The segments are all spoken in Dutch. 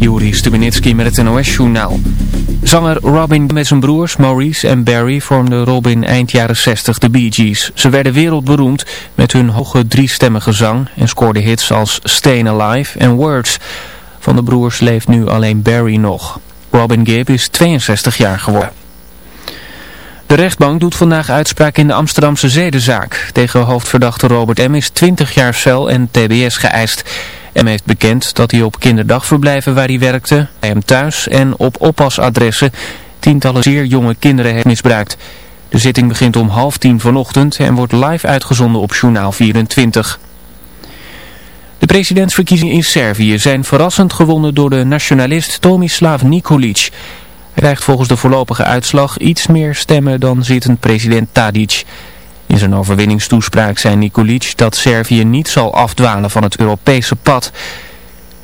Juri Stubenitski met het NOS-journaal. Zanger Robin met zijn broers Maurice en Barry vormden Robin eind jaren 60 de Bee Gees. Ze werden wereldberoemd met hun hoge driestemmige zang en scoorden hits als Stayin' Alive en Words. Van de broers leeft nu alleen Barry nog. Robin Gibb is 62 jaar geworden. De rechtbank doet vandaag uitspraak in de Amsterdamse zedenzaak. Tegen hoofdverdachte Robert M. is 20 jaar cel en tbs geëist. M heeft bekend dat hij op kinderdagverblijven waar hij werkte, bij hem thuis en op oppasadressen tientallen zeer jonge kinderen heeft misbruikt. De zitting begint om half tien vanochtend en wordt live uitgezonden op Journaal 24. De presidentsverkiezingen in Servië zijn verrassend gewonnen door de nationalist Tomislav Nikolic. Hij krijgt volgens de voorlopige uitslag iets meer stemmen dan zittend president Tadic. In zijn overwinningstoespraak zei Nikolic dat Servië niet zal afdwalen van het Europese pad.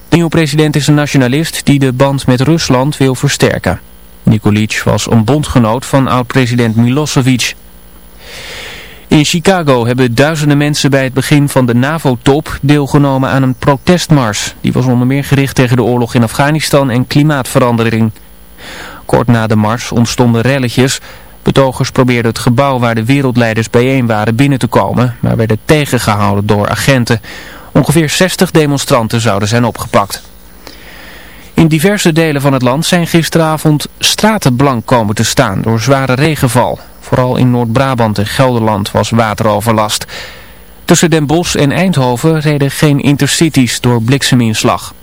De nieuwe president is een nationalist die de band met Rusland wil versterken. Nikolic was een bondgenoot van oud-president Milosevic. In Chicago hebben duizenden mensen bij het begin van de NAVO-top deelgenomen aan een protestmars. Die was onder meer gericht tegen de oorlog in Afghanistan en klimaatverandering. Kort na de mars ontstonden relletjes Betogers probeerden het gebouw waar de wereldleiders bijeen waren binnen te komen, maar werden tegengehouden door agenten. Ongeveer 60 demonstranten zouden zijn opgepakt. In diverse delen van het land zijn gisteravond straten blank komen te staan door zware regenval. Vooral in Noord-Brabant en Gelderland was wateroverlast. Tussen Den Bosch en Eindhoven reden geen intercities door blikseminslag.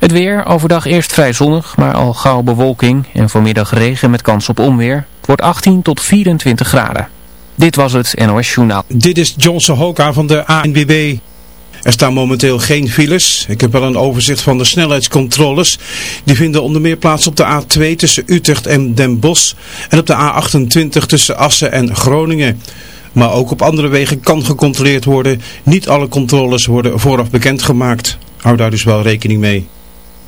Het weer, overdag eerst vrij zonnig, maar al gauw bewolking en vanmiddag regen met kans op onweer. Het wordt 18 tot 24 graden. Dit was het NOS Journaal. Dit is Johnson Hoka van de ANWB. Er staan momenteel geen files. Ik heb wel een overzicht van de snelheidscontroles. Die vinden onder meer plaats op de A2 tussen Utrecht en Den Bosch. En op de A28 tussen Assen en Groningen. Maar ook op andere wegen kan gecontroleerd worden. Niet alle controles worden vooraf bekendgemaakt. Hou daar dus wel rekening mee.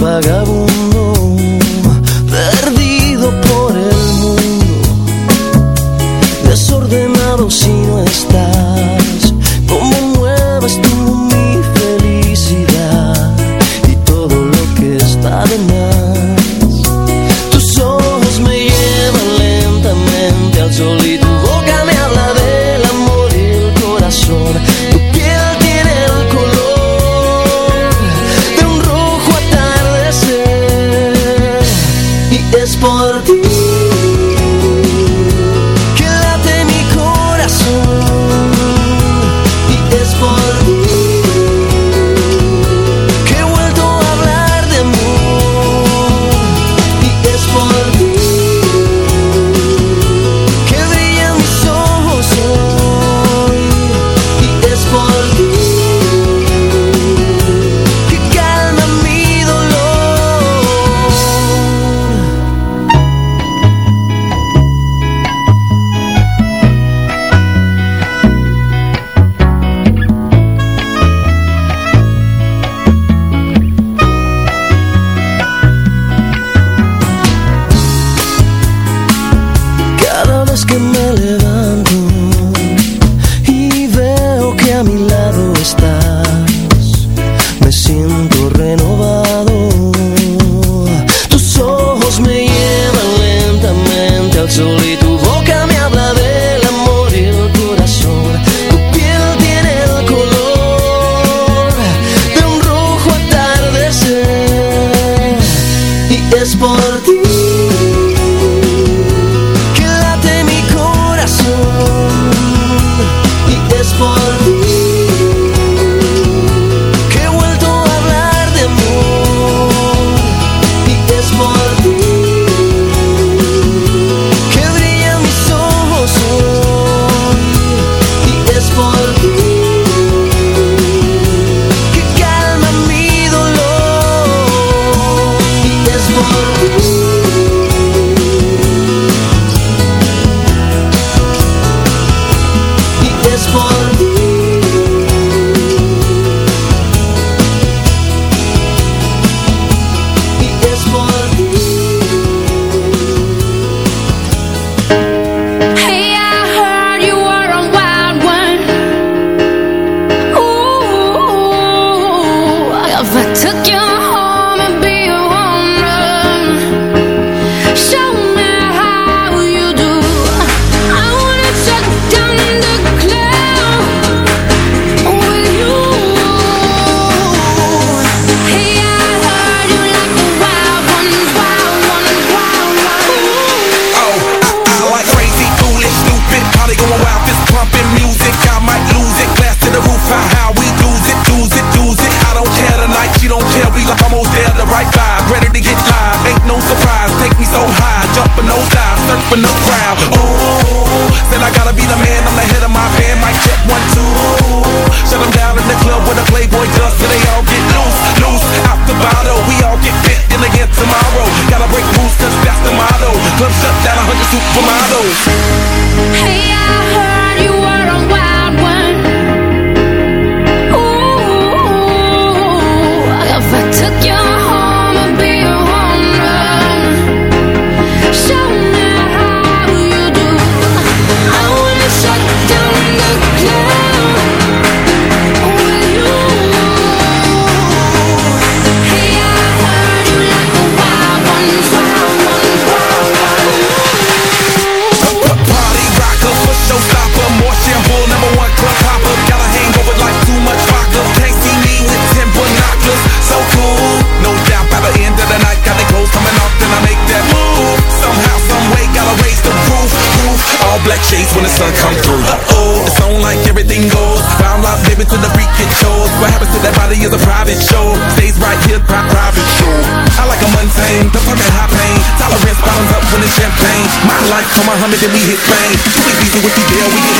vagabundo. Muhammad, then we hit fame. Too easy with the deal, we get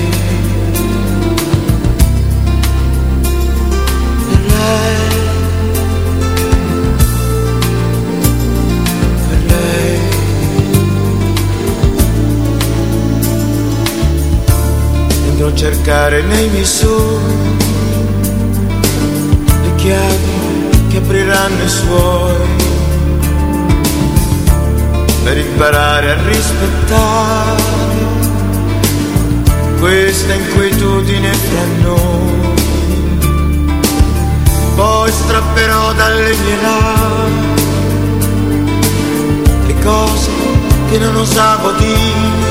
A cercare nei miei sogni le chiavi che apriranno i suoi per imparare a rispettare questa inquietudine fra noi. Poi strapperò dalle mie labbra le cose che non osavo dire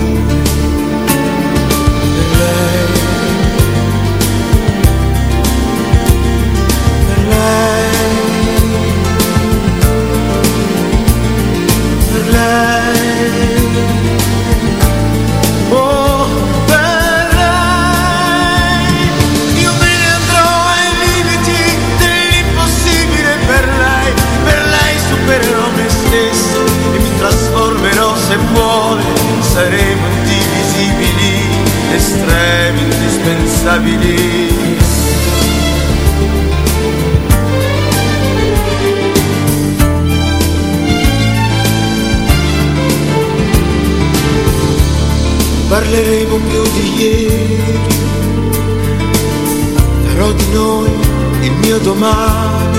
Estremi, indispensabili. parleremo più di ieri, farò di noi il mio domani,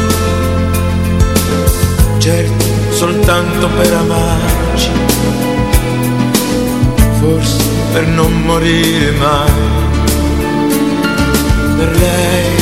certo soltanto per amarci, forse per non morire mai, per lei,